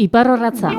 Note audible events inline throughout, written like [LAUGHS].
Iparrorratza.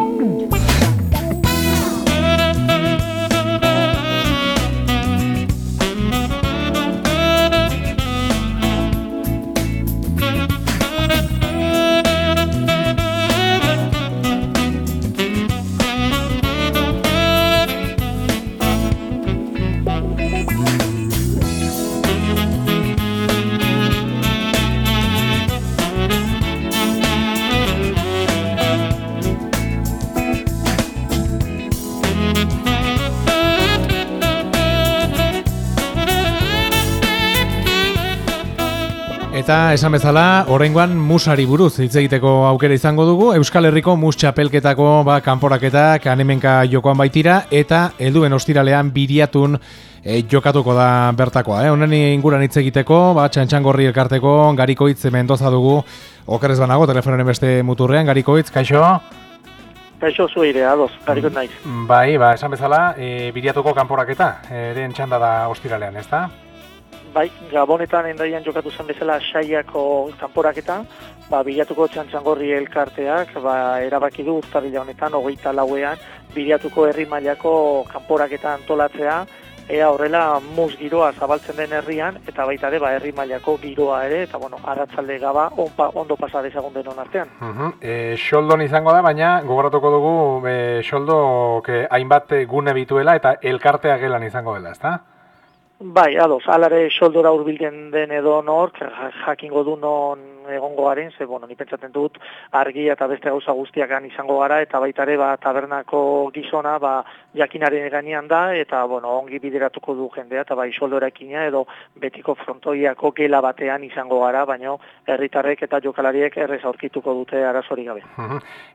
Eta esan bezala, oraingoan musari buruz hitz egiteko aukera izango dugu. Euskal Herriko mus txapelketako ba, kanporaketak anemenka jokoan baitira eta helduen ostiralean biriatun e, jokatuko da bertakoa. Eh? Honen inguran hitz egiteko, ba, txantxangorri elkarteko, garikoitz mendoza dugu, okerrez banago, telefonen beste muturrean, garikoitz, kaixo? Kaixo zuire, ados, garikoit naiz. Bai, ba, esan bezala, e, biriatuko kanporaketa, eren txanda da ostiralean, ez da? Bai, Gabonetan endaian jokatu zen bezala saiako kanporaketa, ba, bilatuko txantxangorri elkarteak, ba, erabaki du urtarrila honetan, hogeita lauean, bilatuko herri mailako kanporaketa antolatzea, ea horrela mus giroa zabaltzen den herrian, eta baita ere, ba, herri mailako giroa ere, eta bueno, aratzalde gaba, onpa, ondo pasa dezagun denon artean. Uh -huh. e, xoldon izango da, baina gogoratuko dugu, e, xoldo, que hainbat gune bituela, eta elkartea gelan izango dela, ezta? Bai, ados, alare soldora urbilden den edo nork, jakingo du non egongo garen, ze, bueno, ni pentsaten dut, argi eta beste gauza guztiakan izango gara, eta baita ere, ba, tabernako gizona, ba, jakinaren gainean da, eta, bueno, ongi bideratuko du jendea, eta soldora ekina, edo betiko frontoiako gela batean izango gara, baino, herritarrek eta jokalariek errez aurkituko dute arazori gabe.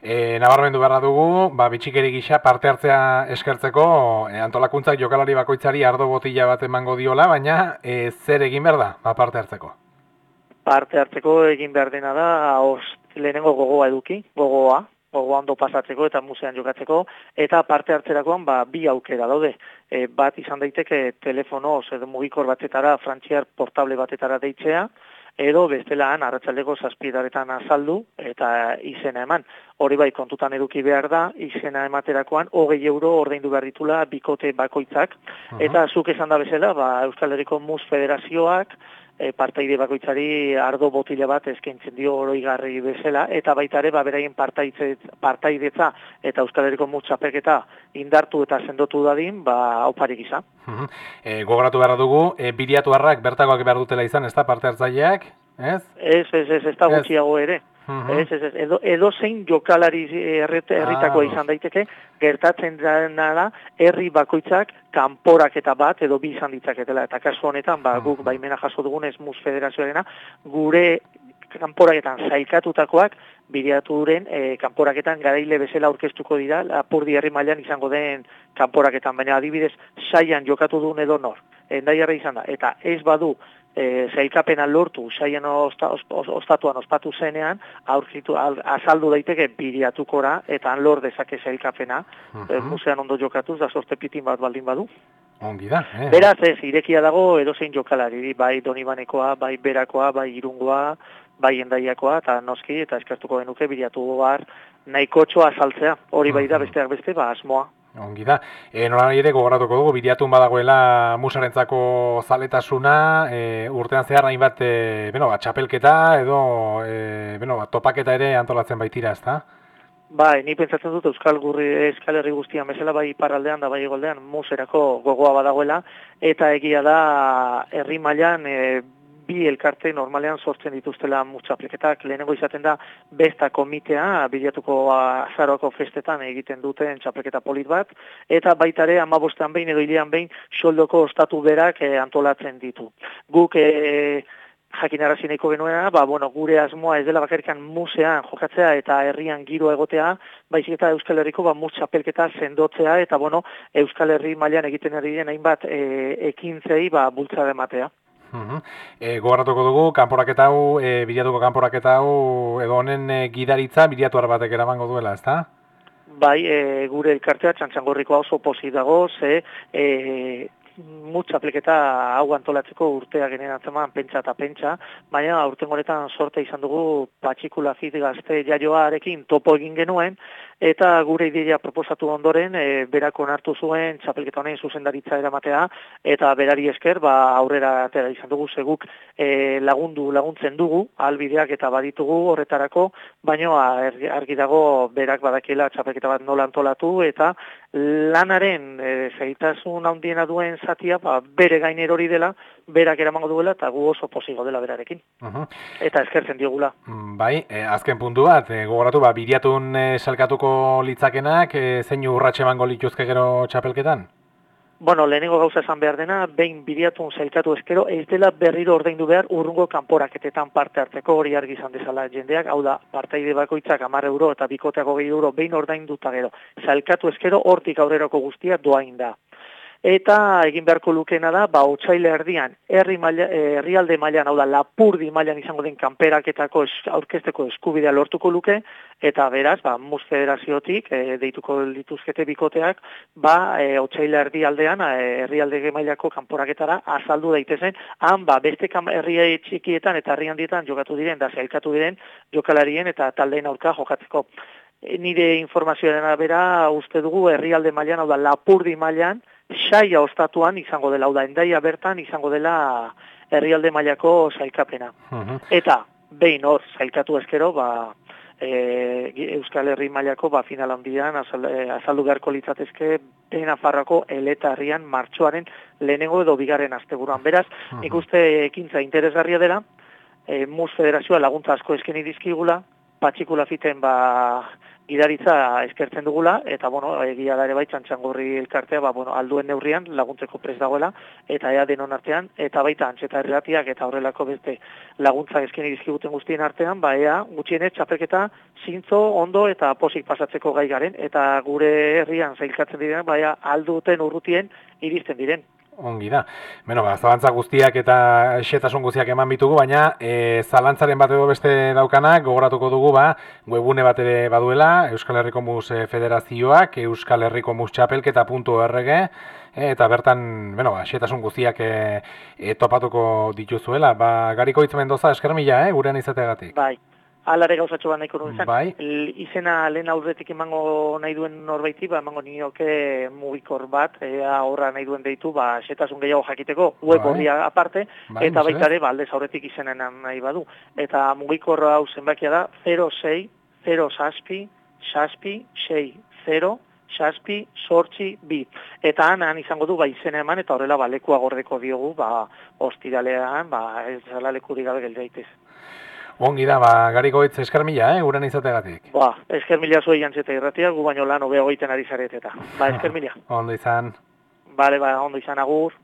e, Nabarmendu behar dugu, ba, bitxikeri gisa parte hartzea eskertzeko, e, antolakuntzak jokalari bakoitzari ardo botila bat emango diola, baina e, zer egin behar da, ba, parte hartzeko? Parte hartzeko egin behar dena da, os, lehenengo gogoa eduki, gogoa, gogoa ondo pasatzeko eta musean jokatzeko, eta parte hartzerakoan ba, bi aukera daude. E, bat izan daiteke telefono, edo mugikor batetara, frantziar portable batetara deitzea, edo bestelaan arratsaldeko zazpidaretan azaldu eta izena eman. Hori bai kontutan eduki behar da, izena ematerakoan, hogei euro ordaindu behar ditula bikote bakoitzak. Eta zuk esan da bezala, ba, Euskal Herriko Mus Federazioak, e, partaide bakoitzari ardo botila bat eskaintzen dio oroigarri bezala, eta baita ere, ba, beraien partaidetza eta Euskal Herriko mutxapeketa indartu eta sendotu dadin, ba, oparik izan. E, gogoratu behar dugu, e, biriatu harrak bertakoak behar dutela izan, ez da parte hartzaileak, ez? Ez, ez, ez, ez da gutxiago ere. Ez, ez, ez, edo, edo zein jokalari herritakoa ah, izan daiteke, gertatzen da, herri bakoitzak kanporak eta bat, edo bi izan ditzaketela. Eta kasu honetan, ba, guk baimena jaso dugunez mus federazioarena, gure kanporaketan zailkatutakoak, bideaturen e, kanporaketan garaile bezala aurkeztuko dira, lapurdi herri mailan izango den kanporaketan, baina adibidez, saian jokatu duen edo nor, endaiarra izan da, eta ez badu e, zailkapena lortu, saien osta, ostatuan ospatu zenean, aurkitu, azaldu daiteke bideatukora, eta han lor dezake zailkapena, uh musean ondo jokatuz, da sorte pitin bat baldin badu. Ongi da, eh? Beraz ez, irekia dago edozein jokalari, bai donibanekoa, bai berakoa, bai irungoa, bai endaiakoa, eta noski, eta eskartuko genuke, bideatu bar, nahiko txoa saltzea, hori bai da besteak beste, ba, asmoa. Ongi da. E, Nola ere gogoratuko dugu, bidiatun badagoela musarentzako zaletasuna, e, urtean zehar nahi bat, e, beno, bat, txapelketa edo, e, beno, bat, topaketa ere antolatzen baitira, ez da? Bai, ni pentsatzen dut Euskal Gurri Euskal Herri guztian bezala bai iparraldean da bai egoldean muserako gogoa badagoela eta egia da herri mailan e, bi elkarte normalean sortzen dituztela mutxapleketak. Lehenengo izaten da besta komitea, bilatuko azaroko festetan egiten duten txapleketa polit bat, eta baitare amabostean behin edo hilean behin soldoko ostatu berak eh, antolatzen ditu. Guk e, jakin arazineko genuena, ba, bueno, gure asmoa ez dela bakarrikan musean jokatzea eta herrian giro egotea, baizik eta Euskal Herriko ba, mutxapelketa sendotzea, eta bueno, Euskal Herri mailan egiten ari den hainbat e, ekintzei ba, bultza dematea. E, gogoratuko dugu, kanporaketa hau, e, bilatuko kanporaketa hau, edo honen e, gidaritza, bilatu batek eramango duela, ezta? Bai, e, gure elkartea txantxangorriko oso posi dago, ze e, mutxapleketa hau antolatzeko urtea genera atzeman pentsa eta pentsa, baina aurten goretan sorte izan dugu patxikula fit gazte jaioarekin topo egin genuen, eta gure ideia proposatu ondoren, e, berako onartu zuen txapelketa honen zuzendaritza eramatea, eta berari esker, ba, aurrera atera izan dugu, seguk e, lagundu laguntzen dugu, albideak eta baditugu horretarako, baina argi dago berak badakiela txapelketa bat nola antolatu, eta lanaren e, zaitasun handiena duen zatia, ba, bere gainer hori dela, berak eramango duela, eta gu oso posigo dela berarekin. Eta eskertzen diogula. Mm, bai, e, azken puntu bat, e, gogoratu, ba, biriatun e, salkatuko litzakenak, e, zein urratxe emango lituzke gero txapelketan? Bueno, lehenengo gauza esan behar dena, behin biriatun zailkatu eskero, ez dela berriro ordaindu behar urrungo kanporaketetan parte hartzeko hori argi izan dezala jendeak, hau da, partaide bakoitzak amar euro eta bikoteako gehi euro behin ordainduta gero. Zailkatu eskero hortik aurrerako guztia doain da eta egin beharko lukena da, ba, otxaile erdian, herri maila, eh, herrialde mailan hau da, lapurdi mailan izango den kanperaketako es, aurkesteko eskubidea lortuko luke, eta beraz, ba, mus federaziotik, e, deituko lituzkete bikoteak, ba, e, otxaile erdialdean, herrialde mailako kanporaketara azaldu daitezen, han, ba, beste herria txikietan eta herri handietan jokatu diren, da zailkatu diren, jokalarien eta taldeen aurka jokatzeko. nire informazioaren bera, uste dugu, herrialde mailan, hau da, lapurdi mailan, saia ostatuan izango dela, da endaia bertan izango dela herrialde mailako sailkapena. Eta, behin hor, sailkatu eskero, ba, e, Euskal Herri mailako ba, final handian azal, e, azaldu beharko litzatezke Bena Farrako eletarrian martxoaren lehenengo edo bigarren asteburuan. Beraz, nik uste ekintza interesgarria dela, e, Mus Federazioa laguntza asko eskeni dizkigula, patxikula fiten ba, gidaritza eskertzen dugula, eta, bueno, egia da ere bai, txantxangorri elkartea, ba, bueno, alduen neurrian laguntzeko prez dagoela, eta ea denon artean, eta baita antxeta erratiak, eta horrelako beste laguntza eskeni dizkiguten guztien artean, ba, ea, gutxienez, txapelketa, zintzo, ondo, eta posik pasatzeko gai garen, eta gure herrian zailkatzen diren, ba, ea, alduten urrutien iristen diren. Ongi da. Beno, ba, zalantza guztiak eta xetasun guztiak eman bitugu, baina e, zalantzaren bat edo beste daukanak, gogoratuko dugu, ba, webune bat ere baduela, Euskal Herriko Mus e, Federazioak, Euskal Herriko Mus Txapelketa.org, e, eta bertan, beno, ba, xetasun guztiak e, e, topatuko dituzuela. Ba, gariko itzmen doza, esker mila, eh, gurean izateagatik. Bai alare gauzatxo bat nahiko nuen Bai. izena lehen aurretik emango nahi duen norbaiti, ba, emango nioke mugikor bat, ea horra nahi duen deitu, ba, setasun gehiago jakiteko, web bai. horria aparte, bai, eta baita ere, ba, aldez aurretik izenen nahi badu. Eta mugikor hau zenbakia da, 06, 0 saspi, saspi, 6, 0, saspi, sortzi, bi. Eta han, izango du, ba, izena eman, eta horrela, ba, lekua gordeko diogu, ba, ostiralean, ba, ez zela lekurik gabe geldeitez. Ongi da, ba, gariko hitz esker mila, eh, guren izategatik. Ba, esker mila zuen jantzeta irratia, gu baino lan obea goiten ari zareteta. Ba, esker mila. [LAUGHS] ondo izan. Bale, ba, ondo izan agur.